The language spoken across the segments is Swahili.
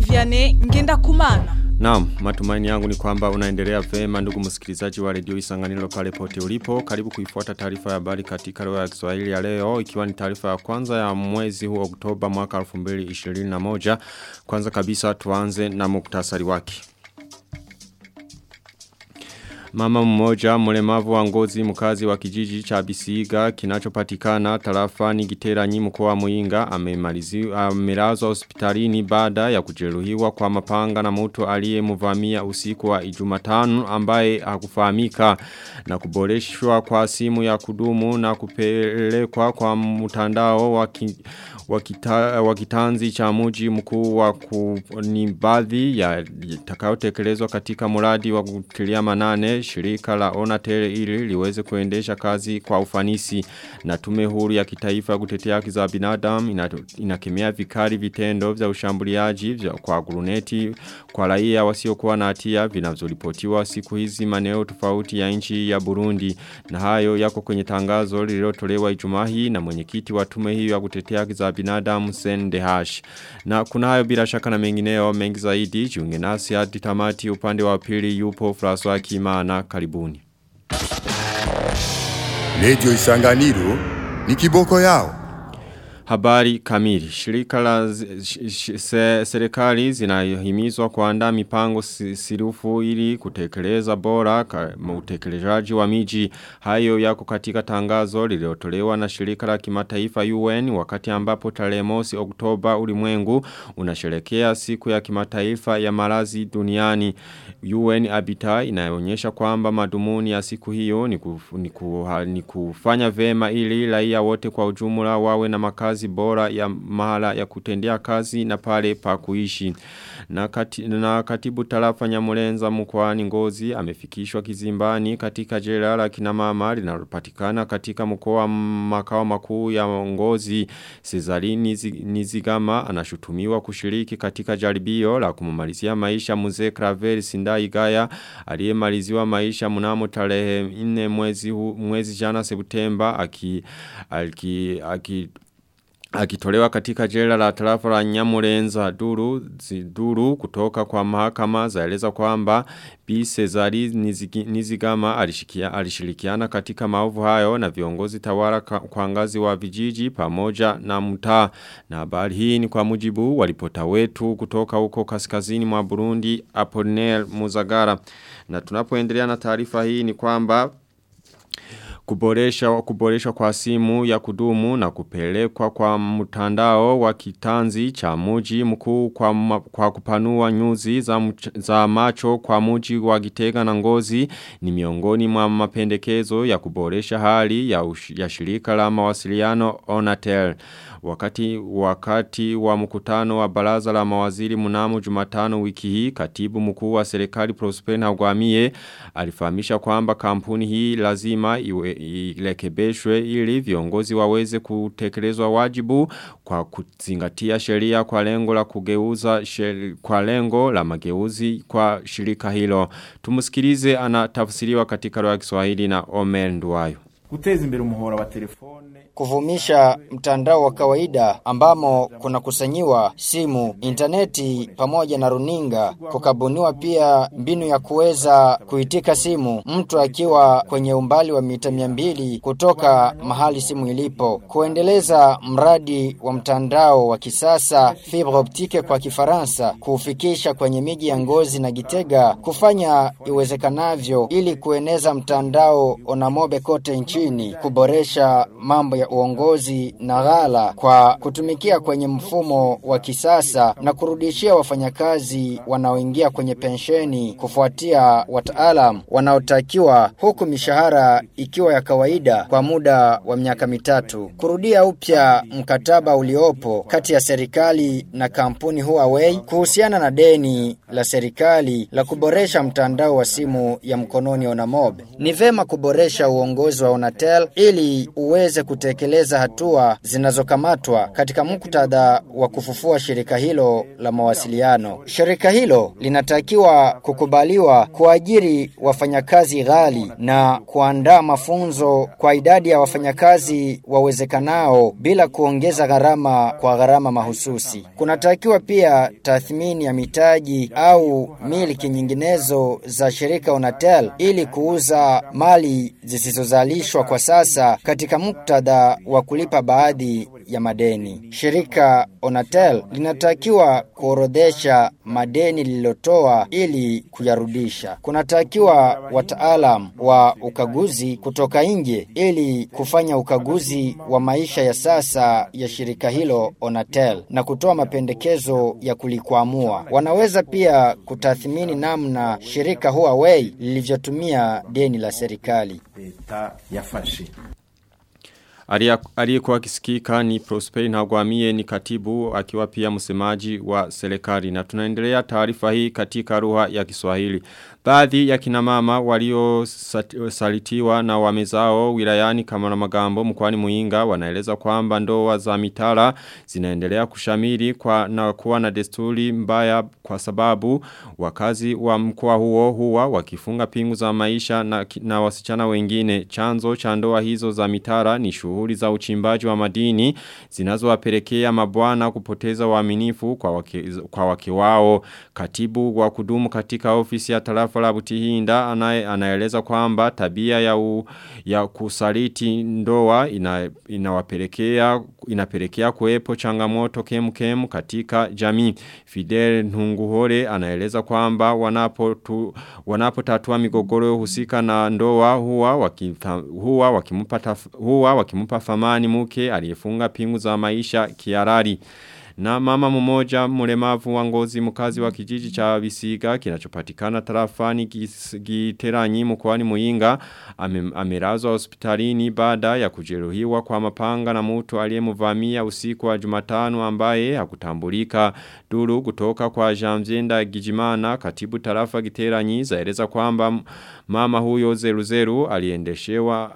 Vianney Ngenda Kumana. Naam, matumaini yangu ni kwamba unaendelea vema ndugu msikilizaji wa redio Isanganiro pale pote ulipo. Karibu kuifuata taarifa ya habari katika leo ya Kiswahili ya leo ikiwa ni taarifa ya kwanza ya mwezi huu Oktoba mwaka 2021. Kwanza kabisa tuanze na muktasari wake. Mama mmoja mlemavu wa ngozi mkazi wa kijiji cha Bisiga kinachopatikana tarafani Giteranyi mkoa wa amemalizwa amelazwa hospitalini baada ya kujeruhiwa kwa mapanga na mtu aliyemvamia usiku wa Ijumatano ambaye hakufahamika na kuboreshwa kwa simu ya kudumu na kupelekwa kwa mtandao wa wakita, wakitanzi cha muji mkuu wa ni baadhi ya takayotekelezwa katika mradi wa kutilia manane shirika la Onatel ili liweze kuendesha kazi kwa ufanisi. Na tume huru ya kitaifa kutetea haki za binadamu inakemea vikali vitendo vya ushambuliaji vya kwa guruneti kwa raia wasiokuwa na hatia vinavyoripotiwa siku hizi maneo tofauti ya nchi ya Burundi. Na hayo yako kwenye tangazo lililotolewa Ijumaa hii na mwenyekiti wa tume hiyo ya kutetea haki za binadamu Sende Hash. Na kuna hayo bila shaka na mengineo mengi zaidi. Jiunge nasi hadi tamati. Upande wa pili yupo François Kimana. Karibuni. Radio Isanganiro ni kiboko yao Habari kamili. Shirika la se, serikali zinahimizwa kuanda mipango sirufu ili kutekeleza bora utekelezaji wa miji. Hayo yako katika tangazo lililotolewa na shirika la kimataifa UN wakati ambapo tarehe mosi Oktoba ulimwengu unasherekea siku ya kimataifa ya malazi duniani. UN Habitat inaonyesha kwamba madumuni ya siku hiyo ni, ni, ni kufanya vema ili raia wote kwa ujumla wawe na makazi kazi bora ya mahala ya kutendea kazi na pale pa kuishi. Na, kati, na katibu tarafa nyamulenza mkwani ngozi amefikishwa kizimbani katika jela la kinamama linalopatikana katika mkoa makao makuu ya ngozi. Cezari Nizigama anashutumiwa kushiriki katika jaribio la kumumalizia maisha mzee Kravel Sindaigaya aliyemaliziwa maisha mnamo tarehe 4 mwezi mwezi jana Septemba aki aki, aki Akitolewa katika jela la tarafa la nyamurenza duru, duru kutoka kwa mahakama zaeleza kwamba Bi Cesari Nizigama alishikia, alishirikiana katika maovu hayo na viongozi tawala kwa ngazi wa vijiji pamoja na mtaa. Na habari hii ni kwa mujibu walipota wetu kutoka huko kaskazini mwa Burundi Apollinaire Muzagara. Na tunapoendelea na taarifa hii ni kwamba kuboresha kuboresha kwa simu ya kudumu na kupelekwa kwa mtandao wa kitanzi cha muji mkuu kwa, kwa kupanua nyuzi za, za macho kwa muji wa gitega na ngozi ni miongoni mwa mapendekezo ya kuboresha hali ya, ush, ya shirika la mawasiliano Onatel. Wakati wakati wa mkutano wa baraza la mawaziri mnamo Jumatano wiki hii katibu mkuu wa serikali Prosper Ntagwamiye alifahamisha kwamba kampuni hii lazima iwe ilekebeshwe ili viongozi waweze kutekelezwa wajibu kwa kuzingatia sheria kwa lengo la kugeuza sheri, kwa lengo la mageuzi kwa shirika hilo. Tumusikilize anatafsiriwa katika lugha ya Kiswahili na Omer Nduwayo. Guteza imbere umuhora wa telefone kuvumisha mtandao wa kawaida ambamo kuna kusanyiwa simu, interneti pamoja na runinga. Kukabuniwa pia mbinu ya kuweza kuitika simu mtu akiwa kwenye umbali wa mita mia mbili kutoka mahali simu ilipo. Kuendeleza mradi wa mtandao wa kisasa fibre optique kwa Kifaransa, kuufikisha kwenye miji ya Ngozi na Gitega, kufanya iwezekanavyo ili kueneza mtandao Onamobe kote nchini, kuboresha mambo ya uongozi na ghala kwa kutumikia kwenye mfumo wa kisasa na kurudishia wafanyakazi wanaoingia kwenye pensheni kufuatia wataalam wanaotakiwa huku mishahara ikiwa ya kawaida kwa muda wa miaka mitatu. Kurudia upya mkataba uliopo kati ya serikali na kampuni Huawei kuhusiana na deni la serikali la kuboresha mtandao wa simu ya mkononi Onamob. Ni vema kuboresha uongozi wa Onatel ili uweze kutekeleza hatua zinazokamatwa katika muktadha wa kufufua shirika hilo la mawasiliano. Shirika hilo linatakiwa kukubaliwa kuajiri wafanyakazi ghali na kuandaa mafunzo kwa idadi ya wafanyakazi wawezekanao bila kuongeza gharama kwa gharama mahususi. Kunatakiwa pia tathmini ya mitaji au miliki nyinginezo za shirika Onatel ili kuuza mali zisizozalishwa kwa sasa katika muktadha wa kulipa baadhi ya madeni. Shirika Onatel linatakiwa kuorodhesha madeni lililotoa ili kuyarudisha. Kunatakiwa wataalam wa ukaguzi kutoka nje ili kufanya ukaguzi wa maisha ya sasa ya shirika hilo Onatel na kutoa mapendekezo ya kulikwamua. Wanaweza pia kutathmini namna shirika Huawei lilivyotumia deni la serikali. Aliyekuwa kisikika ni Prosperi Ntagwamiye ni katibu akiwa pia msemaji wa serikali na tunaendelea taarifa hii katika lugha ya Kiswahili. Baadhi ya kina mama waliosalitiwa na wamezao wilayani kama na magambo mkoani muinga wanaeleza kwamba ndoa za mitara zinaendelea kushamiri kwa na kuwa na desturi mbaya kwa sababu wakazi wa mkoa huo huwa wakifunga pingu za maisha na, na wasichana wengine chanzo cha ndoa hizo za mitara ni shughuli za uchimbaji wa madini zinazowapelekea mabwana kupoteza uaminifu kwa wake, kwa wake wao. Katibu wa kudumu katika ofisi ya tarafa la Butihinda anaye anaeleza kwamba tabia ya u, ya kusaliti ndoa ina, inawapelekea inapelekea kuwepo changamoto kemkem katika jamii. Fidel Ntunguhore anaeleza kwamba wanapo tu, wanapotatua migogoro husika na ndoa huwa wakimpa huwa wakimpa huwa wakimpa famani muke aliyefunga pingu za maisha kiarari na mama mmoja mlemavu wa ngozi mkazi wa kijiji cha Bisiga kinachopatikana tarafani Giteranyi mkoani Muyinga ame, amelazwa hospitalini baada ya kujeruhiwa kwa mapanga na mtu aliyemvamia usiku wa Jumatano ambaye hakutambulika. Duru kutoka kwa Jamzenda Gijimana katibu tarafa Giteranyi zaeleza kwamba mama huyo zeruzeru aliendeshewa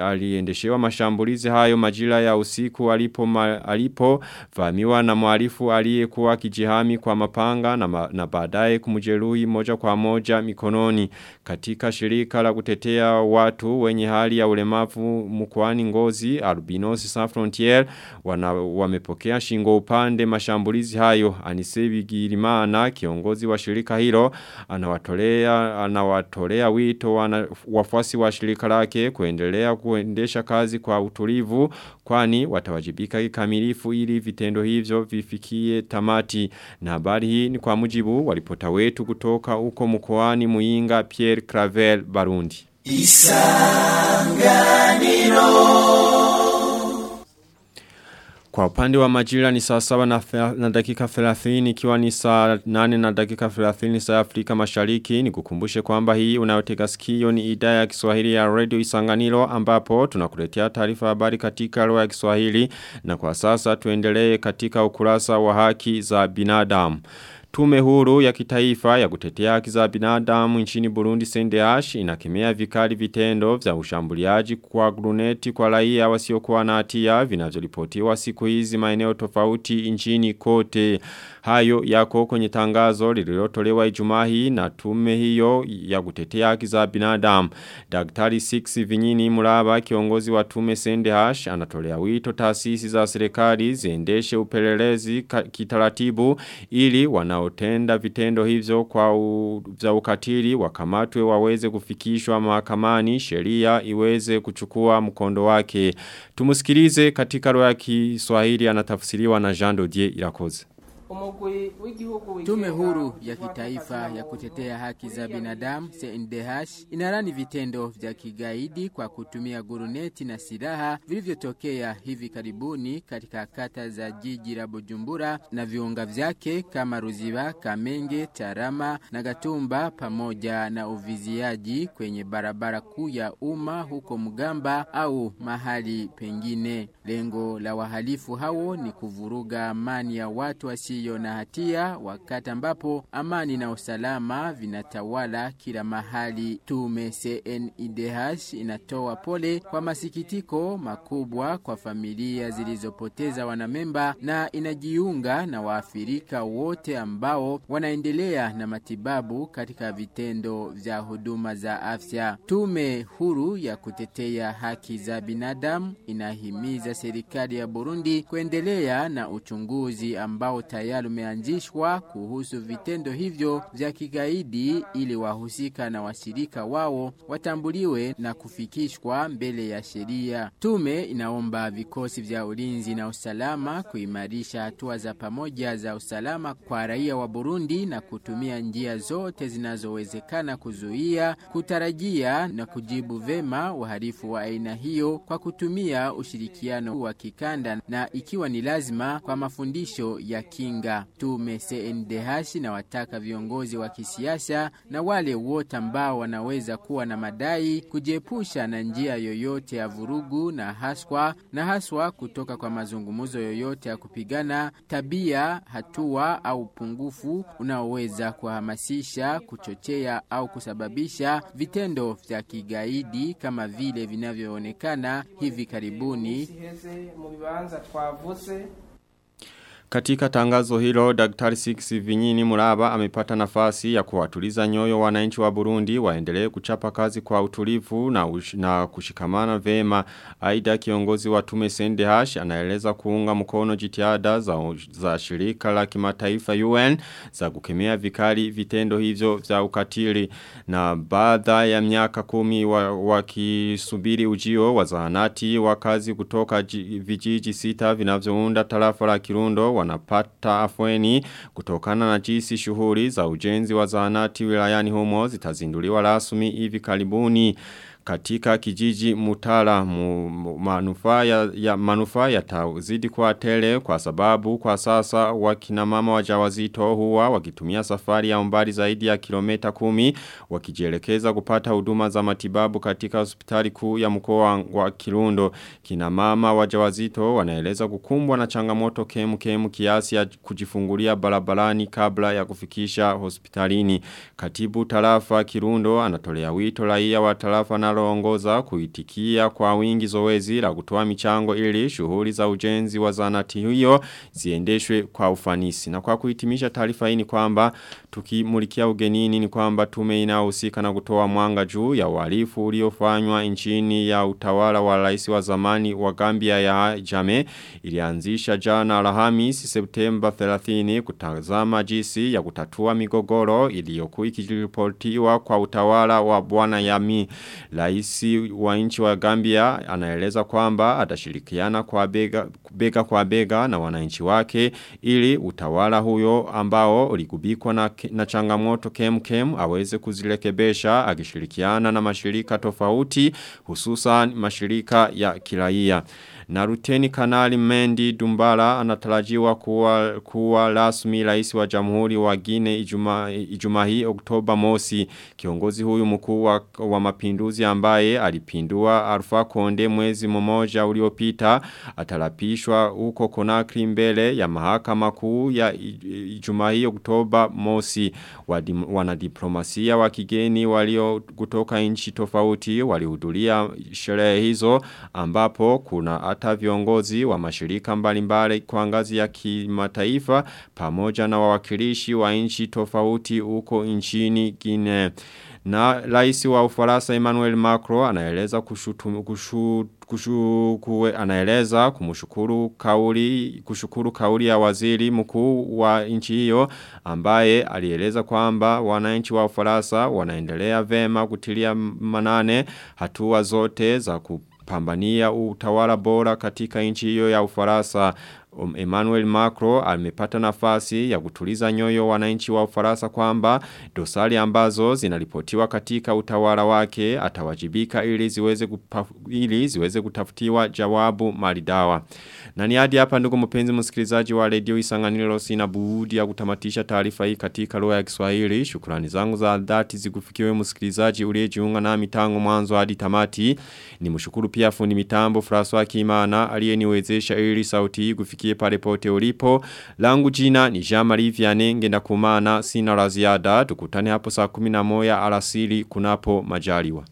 aliendeshewa mashambulizi hayo majira ya usiku alipo ma, alipo vamiwa na mwarifu aliyekuwa kijihami kwa mapanga na, ma, na baadaye kumjeruhi moja kwa moja mikononi. Katika shirika la kutetea watu wenye hali ya ulemavu mkoani Ngozi Albinos Sans Frontier wana wamepokea shingo upande mashambulizi hayo. Anisebi Girimana kiongozi wa shirika hilo anawatolea anawatolea wito wana, wafuasi wa shirika lake kuendelea kuendesha kazi kwa utulivu kwani watawajibika kikamilifu ili vitendo hivyo vifikie tamati. Na habari hii ni kwa mujibu walipota wetu kutoka uko mkoani Muinga Pierre Cravel Barundi Kwa upande wa majira ni saa saba na, na dakika 30 ikiwa ni saa 8 na dakika 30 saa Afrika mashariki ni kukumbushe kwamba hii unayotega sikio ni idhaa ya Kiswahili ya Radio isanganilo ambapo tunakuletea taarifa habari katika lugha ya Kiswahili na kwa sasa tuendelee katika ukurasa wa haki za binadamu. Tume huru ya kitaifa ya kutetea haki za binadamu nchini Burundi CNDH inakemea vikali vitendo vya ushambuliaji kwa gruneti kwa raia wasiokuwa na hatia vinavyoripotiwa siku hizi maeneo tofauti nchini kote. Hayo yako kwenye tangazo lililotolewa Ijumaa hii na tume hiyo ya kutetea haki za binadamu. Daktari 6 Vinyini Muraba kiongozi wa tume CNDH anatolea wito taasisi za serikali ziendeshe upelelezi kitaratibu ili wanaotenda vitendo hivyo kwa u, za ukatili wakamatwe waweze kufikishwa mahakamani sheria iweze kuchukua mkondo wake. Tumusikilize katika roho ya Kiswahili anatafsiriwa na Jean Dodier Irakoze. Tume huru ya kitaifa ya kutetea haki za binadamu CNDH inarani vitendo vya kigaidi kwa kutumia guruneti na silaha vilivyotokea hivi karibuni katika kata za jiji la Bujumbura na viunga vyake kama Ruziba, Kamenge, Tarama na Gatumba pamoja na uviziaji kwenye barabara kuu ya umma huko mgamba au mahali pengine. Lengo la wahalifu hao ni kuvuruga amani ya watu wasi wasio na hatia wakati ambapo amani na usalama vinatawala kila mahali. Tume CNIDH inatoa pole kwa masikitiko makubwa kwa familia zilizopoteza wanamemba na inajiunga na waafirika wote ambao wanaendelea na matibabu katika vitendo vya huduma za afya. Tume huru ya kutetea haki za binadamu inahimiza serikali ya Burundi kuendelea na uchunguzi ambao tayari umeanzishwa kuhusu vitendo hivyo vya kigaidi ili wahusika na washirika wao watambuliwe na kufikishwa mbele ya sheria. Tume inaomba vikosi vya ulinzi na usalama kuimarisha hatua za pamoja za usalama kwa raia wa Burundi na kutumia njia zote zinazowezekana kuzuia, kutarajia na kujibu vema uhalifu wa aina hiyo kwa kutumia ushirikiano wa kikanda na ikiwa ni lazima kwa mafundisho ya kinga. Tume CNDH na wataka viongozi wa kisiasa na wale wote ambao wanaweza kuwa na madai kujiepusha na njia yoyote ya vurugu na haswa na haswa kutoka kwa mazungumzo yoyote ya kupigana tabia, hatua au pungufu unaoweza kuhamasisha, kuchochea au kusababisha vitendo vya kigaidi kama vile vinavyoonekana hivi karibuni Katika tangazo hilo, Dr. Six Vinyini Muraba amepata nafasi ya kuwatuliza nyoyo wananchi wa Burundi waendelee kuchapa kazi kwa utulivu na, ush, na kushikamana vema. Aida kiongozi wa tume Sendehash anaeleza kuunga mkono jitihada za, za shirika la kimataifa UN za kukemea vikali vitendo hivyo vya ukatili na baada ya miaka kumi wakisubiri wa ujio wa zahanati wakazi kutoka vijiji sita vinavyounda tarafa la Kirundo wanapata afweni kutokana na jinsi shughuli za ujenzi wa zahanati wilayani humo zitazinduliwa rasmi hivi karibuni katika kijiji mutala mu, manufaa ya, ya manufaa yatazidi kwa tele kwa sababu kwa sasa wakina mama wajawazito huwa wakitumia safari ya umbali zaidi ya kilomita kumi wakijielekeza kupata huduma za matibabu katika hospitali kuu ya mkoa wa Kirundo. Kina mama wajawazito wanaeleza kukumbwa na changamoto kemu kemu kiasi ya kujifungulia barabarani kabla ya kufikisha hospitalini. Katibu tarafa Kirundo anatolea wito raia wa tarafa na linaloongoza kuitikia kwa wingi zoezi la kutoa michango ili shughuli za ujenzi wa zanati hiyo ziendeshwe kwa ufanisi. Na kwa kuhitimisha taarifa hii ni kwamba tukimulikia ugenini ni kwamba tume inahusika na kutoa mwanga juu ya uhalifu uliofanywa nchini ya utawala wa rais wa zamani wa Gambia ya Jame ilianzisha jana Alhamisi Septemba 30 kutazama jinsi ya kutatua migogoro iliyokuwa ikiripotiwa kwa utawala wa bwana Yami Raisi wa nchi wa Gambia anaeleza kwamba atashirikiana kwa bega, bega kwa bega na wananchi wake ili utawala huyo ambao uligubikwa na, na changamoto kem kem aweze kuzirekebesha akishirikiana na mashirika tofauti hususan mashirika ya kiraia. Na ruteni kanali Mendi Dumbala anatarajiwa kuwa, kuwa rasmi rais wa jamhuri wa Gine ijuma, ijuma hii oktoba mosi. Kiongozi huyu mkuu wa, wa mapinduzi ambaye alipindua Alfa Konde mwezi mmoja uliopita atalapishwa huko Konakri mbele ya mahakama kuu ya ijuma hii oktoba mosi. Wanadiplomasia wa kigeni walio kutoka nchi tofauti walihudhuria sherehe hizo ambapo kuna hata viongozi wa mashirika mbalimbali kwa ngazi ya kimataifa pamoja na wawakilishi wa nchi tofauti huko nchini Guinea. Na rais wa Ufaransa Emmanuel Macron anaeleza kushutumu kushutu kushukue anaeleza kumshukuru kauli kushukuru kauli ya waziri mkuu wa nchi hiyo ambaye alieleza kwamba wananchi wa Ufaransa wanaendelea vema kutilia manane hatua zote za kupambania utawala bora katika nchi hiyo ya Ufaransa Um, Emmanuel Macron amepata nafasi ya kutuliza nyoyo wananchi wa Ufaransa kwamba dosari ambazo zinaripotiwa katika utawala wake atawajibika ili ziweze kupa, ili ziweze kutafutiwa jawabu maridawa. Na ni hadi hapa ndugu mpenzi msikilizaji wa Radio Isanganiro sina budi ya kutamatisha taarifa hii katika lugha ya Kiswahili. Shukrani zangu za dhati zikufikiwe msikilizaji uliyejiunga nami tangu mwanzo hadi tamati. Nimshukuru pia fundi mitambo François Kimana aliyeniwezesha ili sauti hii likufikie pale pote ulipo. Langu jina ni Jean-Marie Vianney ngenda kumana sina la ziada. Tukutane hapo saa 11 alasiri kunapo majaliwa.